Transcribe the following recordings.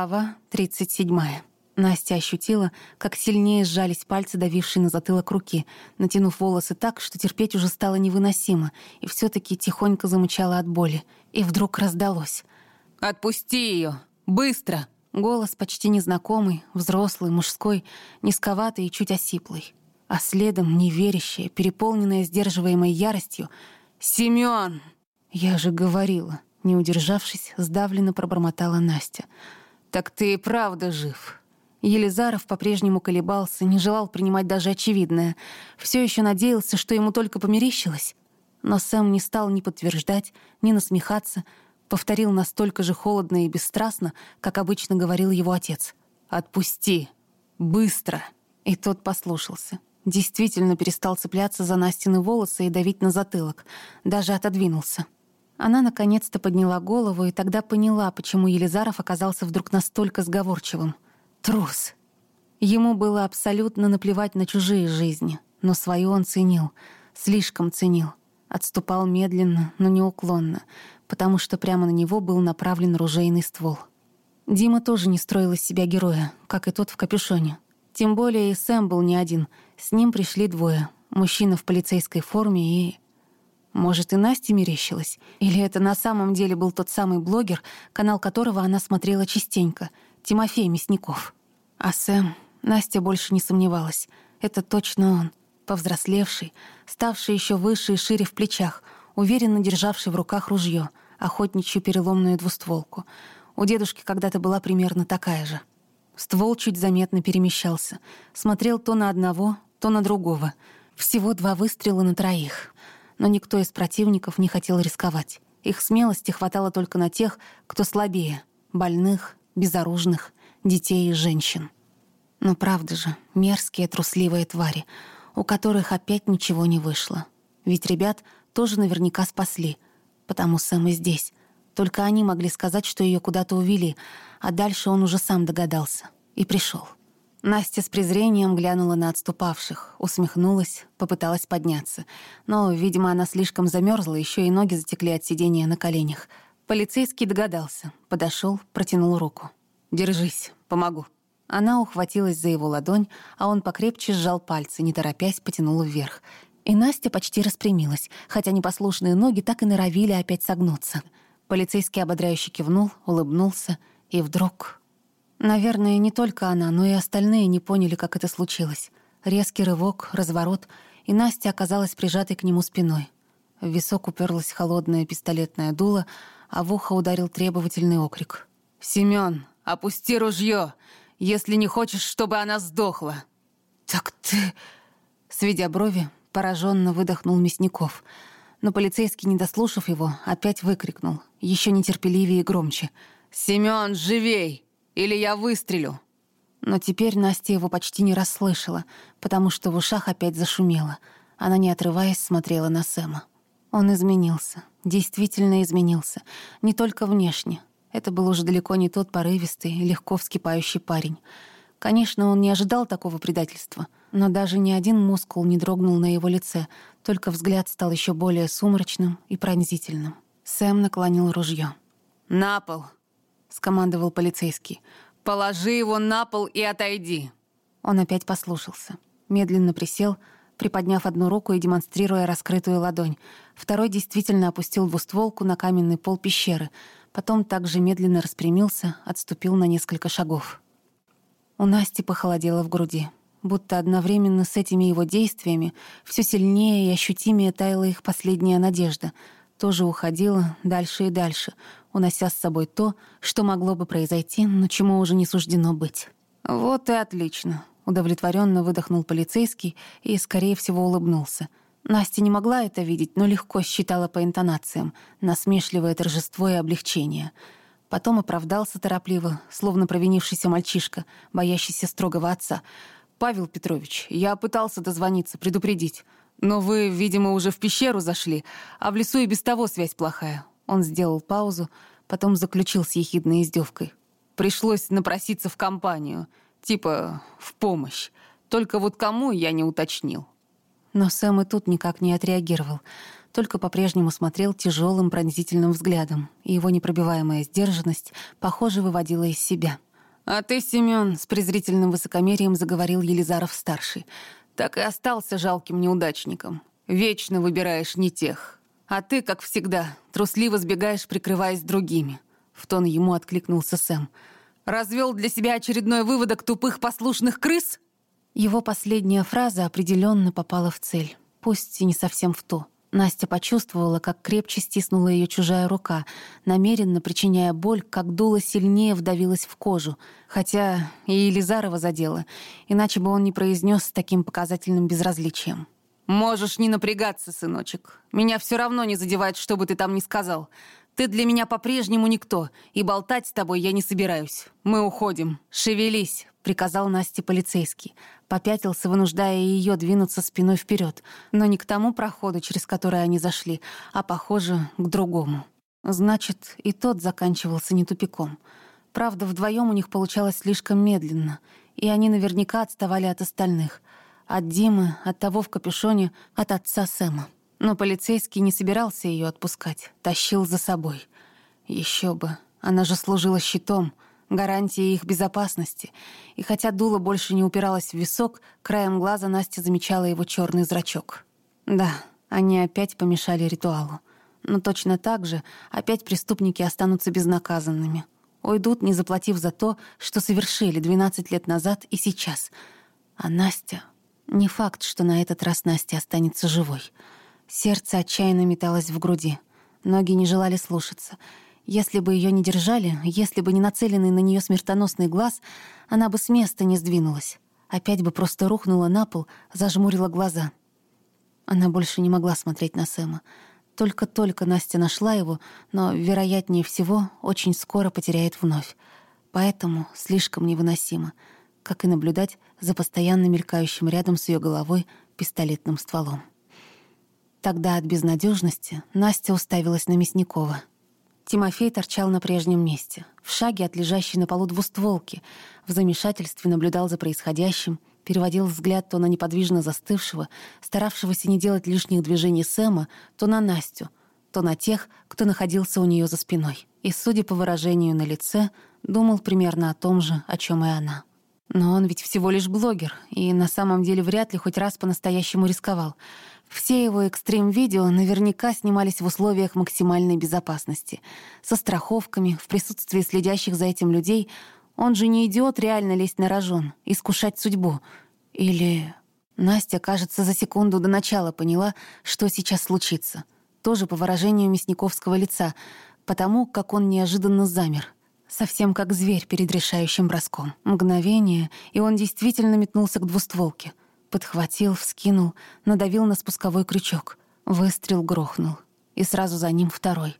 Глава 37. Настя ощутила, как сильнее сжались пальцы, давившие на затылок руки, натянув волосы так, что терпеть уже стало невыносимо, и все таки тихонько замычала от боли. И вдруг раздалось. «Отпусти ее! Быстро!» Голос почти незнакомый, взрослый, мужской, низковатый и чуть осиплый. А следом неверящая, переполненная сдерживаемой яростью «Семён!» «Я же говорила!» Не удержавшись, сдавленно пробормотала Настя — «Так ты и правда жив». Елизаров по-прежнему колебался, не желал принимать даже очевидное. Все еще надеялся, что ему только померещилось. Но Сэм не стал ни подтверждать, ни насмехаться, повторил настолько же холодно и бесстрастно, как обычно говорил его отец. «Отпусти! Быстро!» И тот послушался. Действительно перестал цепляться за Настины волосы и давить на затылок. Даже отодвинулся. Она наконец-то подняла голову и тогда поняла, почему Елизаров оказался вдруг настолько сговорчивым. Трус. Ему было абсолютно наплевать на чужие жизни, но свою он ценил, слишком ценил. Отступал медленно, но неуклонно, потому что прямо на него был направлен ружейный ствол. Дима тоже не строил из себя героя, как и тот в капюшоне. Тем более и Сэм был не один. С ним пришли двое. Мужчина в полицейской форме и может, и Насте мерещилась? Или это на самом деле был тот самый блогер, канал которого она смотрела частенько, Тимофей Мясников? А Сэм... Настя больше не сомневалась. Это точно он. Повзрослевший, ставший еще выше и шире в плечах, уверенно державший в руках ружье, охотничью переломную двустволку. У дедушки когда-то была примерно такая же. Ствол чуть заметно перемещался. Смотрел то на одного, то на другого. Всего два выстрела на троих но никто из противников не хотел рисковать. Их смелости хватало только на тех, кто слабее — больных, безоружных, детей и женщин. Но правда же, мерзкие трусливые твари, у которых опять ничего не вышло. Ведь ребят тоже наверняка спасли, потому Сэм и здесь. Только они могли сказать, что ее куда-то увели, а дальше он уже сам догадался. И пришел. Настя с презрением глянула на отступавших, усмехнулась, попыталась подняться. Но, видимо, она слишком замерзла, еще и ноги затекли от сидения на коленях. Полицейский догадался, подошел, протянул руку. «Держись, помогу». Она ухватилась за его ладонь, а он покрепче сжал пальцы, не торопясь, потянул вверх. И Настя почти распрямилась, хотя непослушные ноги так и норовили опять согнуться. Полицейский ободряюще кивнул, улыбнулся, и вдруг Наверное, не только она, но и остальные не поняли, как это случилось. Резкий рывок, разворот, и Настя оказалась прижатой к нему спиной. В висок уперлась холодное пистолетное дуло, а в ухо ударил требовательный окрик. «Семён, опусти ружье, если не хочешь, чтобы она сдохла!» «Так ты...» Сведя брови, пораженно выдохнул Мясников. Но полицейский, не дослушав его, опять выкрикнул, еще нетерпеливее и громче. «Семён, живей!» Или я выстрелю!» Но теперь Настя его почти не расслышала, потому что в ушах опять зашумело. Она, не отрываясь, смотрела на Сэма. Он изменился. Действительно изменился. Не только внешне. Это был уже далеко не тот порывистый, легко вскипающий парень. Конечно, он не ожидал такого предательства, но даже ни один мускул не дрогнул на его лице, только взгляд стал еще более сумрачным и пронзительным. Сэм наклонил ружье. «На пол!» — скомандовал полицейский. «Положи его на пол и отойди!» Он опять послушался. Медленно присел, приподняв одну руку и демонстрируя раскрытую ладонь. Второй действительно опустил двустволку на каменный пол пещеры. Потом также медленно распрямился, отступил на несколько шагов. У Насти похолодело в груди. Будто одновременно с этими его действиями все сильнее и ощутимее таяла их последняя надежда — тоже уходила дальше и дальше, унося с собой то, что могло бы произойти, но чему уже не суждено быть. «Вот и отлично», — удовлетворенно выдохнул полицейский и, скорее всего, улыбнулся. Настя не могла это видеть, но легко считала по интонациям, насмешливое торжество и облегчение. Потом оправдался торопливо, словно провинившийся мальчишка, боящийся строгого отца. «Павел Петрович, я пытался дозвониться, предупредить. Но вы, видимо, уже в пещеру зашли, а в лесу и без того связь плохая». Он сделал паузу, потом заключил с ехидной издевкой. «Пришлось напроситься в компанию, типа в помощь. Только вот кому я не уточнил». Но Сэм и тут никак не отреагировал, только по-прежнему смотрел тяжелым пронзительным взглядом, и его непробиваемая сдержанность, похоже, выводила из себя — А ты, Семён, с презрительным высокомерием заговорил Елизаров-старший. Так и остался жалким неудачником. Вечно выбираешь не тех. А ты, как всегда, трусливо сбегаешь, прикрываясь другими. В тон ему откликнулся Сэм. Развел для себя очередной выводок тупых послушных крыс? Его последняя фраза определенно попала в цель, пусть и не совсем в то. Настя почувствовала, как крепче стиснула ее чужая рука, намеренно причиняя боль, как дуло сильнее вдавилось в кожу, хотя и Елизарова задела, иначе бы он не произнес с таким показательным безразличием. «Можешь не напрягаться, сыночек. Меня все равно не задевает, что бы ты там ни сказал. Ты для меня по-прежнему никто, и болтать с тобой я не собираюсь. Мы уходим. Шевелись», — приказал Насте полицейский. Попятился, вынуждая ее двинуться спиной вперед, но не к тому проходу, через который они зашли, а, похоже, к другому. Значит, и тот заканчивался не тупиком. Правда, вдвоем у них получалось слишком медленно, и они наверняка отставали от остальных. От Димы, от того в капюшоне, от отца Сэма. Но полицейский не собирался ее отпускать, тащил за собой. Еще бы, она же служила щитом, гарантией их безопасности. И хотя дуло больше не упиралось в висок, краем глаза Настя замечала его черный зрачок. Да, они опять помешали ритуалу. Но точно так же опять преступники останутся безнаказанными. Уйдут, не заплатив за то, что совершили 12 лет назад и сейчас. А Настя... Не факт, что на этот раз Настя останется живой — Сердце отчаянно металось в груди. Ноги не желали слушаться. Если бы ее не держали, если бы не нацеленный на нее смертоносный глаз, она бы с места не сдвинулась. Опять бы просто рухнула на пол, зажмурила глаза. Она больше не могла смотреть на Сэма. Только-только Настя нашла его, но, вероятнее всего, очень скоро потеряет вновь. Поэтому слишком невыносимо, как и наблюдать за постоянно мелькающим рядом с ее головой пистолетным стволом. Тогда от безнадежности Настя уставилась на Мясникова. Тимофей торчал на прежнем месте, в шаге от лежащей на полу двустволки, в замешательстве наблюдал за происходящим, переводил взгляд то на неподвижно застывшего, старавшегося не делать лишних движений Сэма, то на Настю, то на тех, кто находился у нее за спиной. И, судя по выражению на лице, думал примерно о том же, о чем и она. Но он ведь всего лишь блогер, и на самом деле вряд ли хоть раз по-настоящему рисковал — все его экстрим-видео наверняка снимались в условиях максимальной безопасности. Со страховками, в присутствии следящих за этим людей. Он же не идиот реально лезть на рожон, искушать судьбу. Или... Настя, кажется, за секунду до начала поняла, что сейчас случится. Тоже по выражению мясниковского лица, потому как он неожиданно замер. Совсем как зверь перед решающим броском. Мгновение, и он действительно метнулся к двустволке — Подхватил, вскинул, надавил на спусковой крючок. Выстрел грохнул. И сразу за ним второй.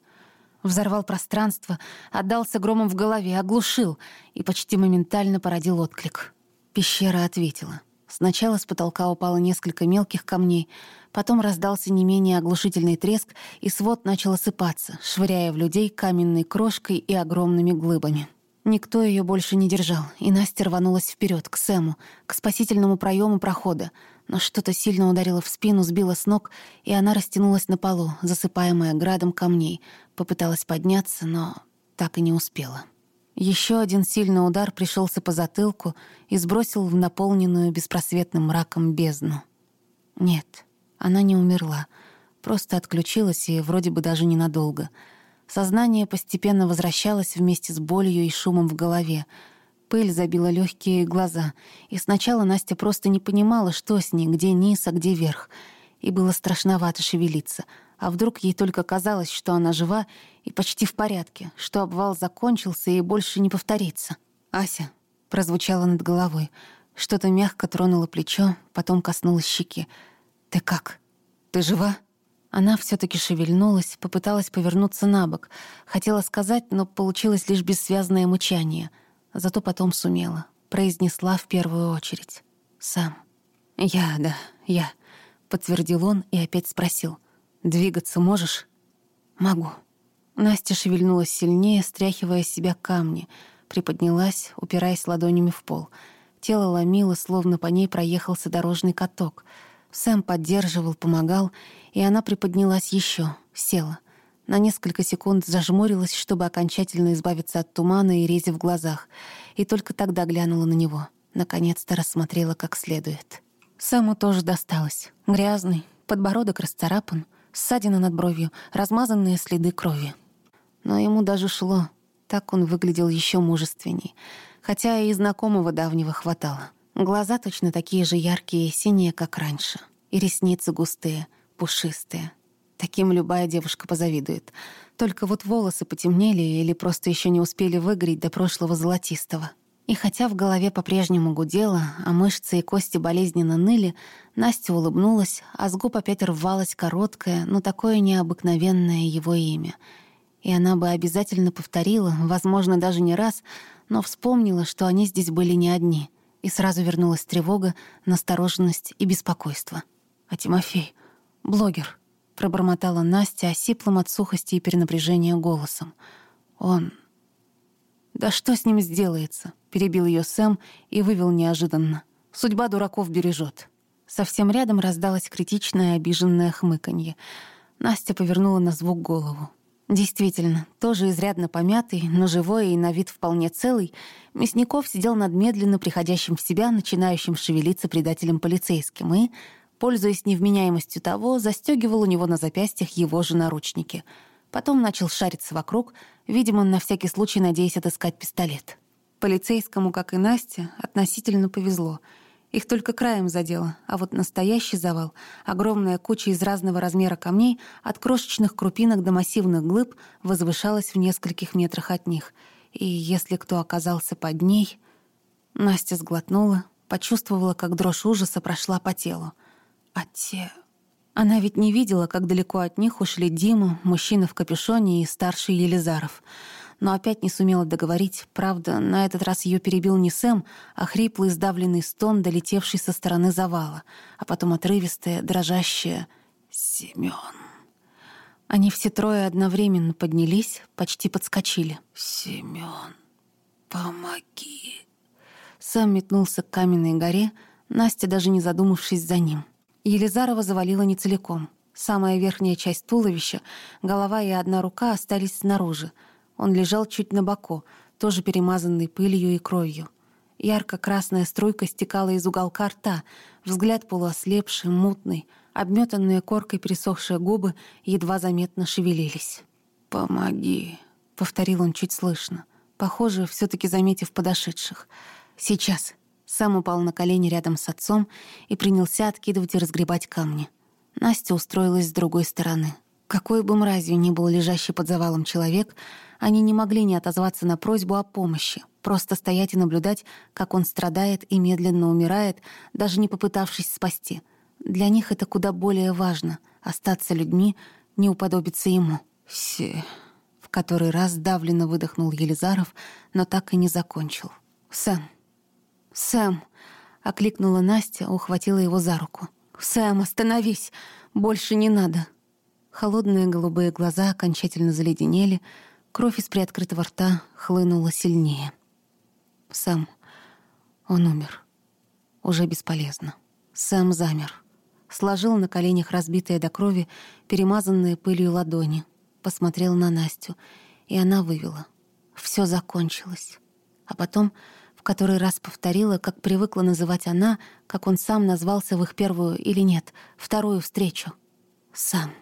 Взорвал пространство, отдался громом в голове, оглушил и почти моментально породил отклик. Пещера ответила. Сначала с потолка упало несколько мелких камней, потом раздался не менее оглушительный треск, и свод начал осыпаться, швыряя в людей каменной крошкой и огромными глыбами. Никто ее больше не держал, и Настя рванулась вперед к Сэму, к спасительному проему прохода, но что-то сильно ударило в спину, сбило с ног, и она растянулась на полу, засыпаемая градом камней, попыталась подняться, но так и не успела. Еще один сильный удар пришелся по затылку и сбросил в наполненную беспросветным мраком бездну. Нет, она не умерла, просто отключилась и вроде бы даже ненадолго — Сознание постепенно возвращалось вместе с болью и шумом в голове. Пыль забила легкие глаза, и сначала Настя просто не понимала, что с ней, где низ, а где верх. И было страшновато шевелиться. А вдруг ей только казалось, что она жива и почти в порядке, что обвал закончился и больше не повторится. «Ася», — прозвучало над головой. Что-то мягко тронуло плечо, потом коснулось щеки. «Ты как? Ты жива?» Она все таки шевельнулась, попыталась повернуться на бок. Хотела сказать, но получилось лишь бессвязное мычание. Зато потом сумела. Произнесла в первую очередь. «Сам». «Я, да, я», — подтвердил он и опять спросил. «Двигаться можешь?» «Могу». Настя шевельнулась сильнее, стряхивая с себя камни. Приподнялась, упираясь ладонями в пол. Тело ломило, словно по ней проехался дорожный каток — Сэм поддерживал, помогал, и она приподнялась еще, села. На несколько секунд зажмурилась, чтобы окончательно избавиться от тумана и рези в глазах, и только тогда глянула на него. Наконец-то рассмотрела как следует. Сэму тоже досталось. Грязный, подбородок расцарапан, ссадина над бровью, размазанные следы крови. Но ему даже шло. Так он выглядел еще мужественней. Хотя и знакомого давнего хватало. Глаза точно такие же яркие и синие, как раньше. И ресницы густые, пушистые. Таким любая девушка позавидует. Только вот волосы потемнели или просто еще не успели выгореть до прошлого золотистого. И хотя в голове по-прежнему гудело, а мышцы и кости болезненно ныли, Настя улыбнулась, а с губ опять рвалось короткое, но такое необыкновенное его имя. И она бы обязательно повторила, возможно, даже не раз, но вспомнила, что они здесь были не одни. И сразу вернулась тревога, настороженность и беспокойство. «А Тимофей? Блогер?» пробормотала Настя осиплым от сухости и перенапряжения голосом. «Он...» «Да что с ним сделается?» — перебил ее Сэм и вывел неожиданно. «Судьба дураков бережет». Совсем рядом раздалось критичное обиженное хмыканье. Настя повернула на звук голову. Действительно, тоже изрядно помятый, но живой и на вид вполне целый, Мясников сидел над медленно приходящим в себя, начинающим шевелиться предателем полицейским, и пользуясь невменяемостью того, застегивал у него на запястьях его же наручники. Потом начал шариться вокруг, видимо, на всякий случай надеясь отыскать пистолет. Полицейскому, как и Насте, относительно повезло. Их только краем задело, а вот настоящий завал, огромная куча из разного размера камней, от крошечных крупинок до массивных глыб, возвышалась в нескольких метрах от них. И если кто оказался под ней... Настя сглотнула, почувствовала, как дрожь ужаса прошла по телу. А те... Она ведь не видела, как далеко от них ушли Дима, мужчина в капюшоне и старший Елизаров. Но опять не сумела договорить. Правда, на этот раз ее перебил не Сэм, а хриплый сдавленный стон, долетевший со стороны завала, а потом отрывистое, дрожащее «Семён». Они все трое одновременно поднялись, почти подскочили. «Семён, помоги!» Сэм метнулся к каменной горе, Настя, даже не задумавшись за ним. Елизарова завалила не целиком. Самая верхняя часть туловища, голова и одна рука остались снаружи. Он лежал чуть на боку, тоже перемазанный пылью и кровью. Ярко-красная струйка стекала из уголка рта, взгляд полуослепший, мутный, обметанные коркой пересохшие губы едва заметно шевелились. «Помоги», — повторил он чуть слышно, похоже, все таки заметив подошедших. «Сейчас». Сам упал на колени рядом с отцом и принялся откидывать и разгребать камни. Настя устроилась с другой стороны. Какой бы мразью ни был лежащий под завалом человек, они не могли не отозваться на просьбу о помощи, просто стоять и наблюдать, как он страдает и медленно умирает, даже не попытавшись спасти. Для них это куда более важно — остаться людьми, не уподобиться ему. «Все...» — в который раз давленно выдохнул Елизаров, но так и не закончил. «Сэм, «Сэм!» — окликнула Настя, ухватила его за руку. «Сэм, остановись! Больше не надо!» Холодные голубые глаза окончательно заледенели, кровь из приоткрытого рта хлынула сильнее. Сэм, он умер. Уже бесполезно. Сэм замер. Сложил на коленях разбитые до крови, перемазанные пылью ладони. Посмотрел на Настю, и она вывела. Все закончилось. А потом в который раз повторила, как привыкла называть она, как он сам назвался в их первую или нет, вторую встречу. Сам.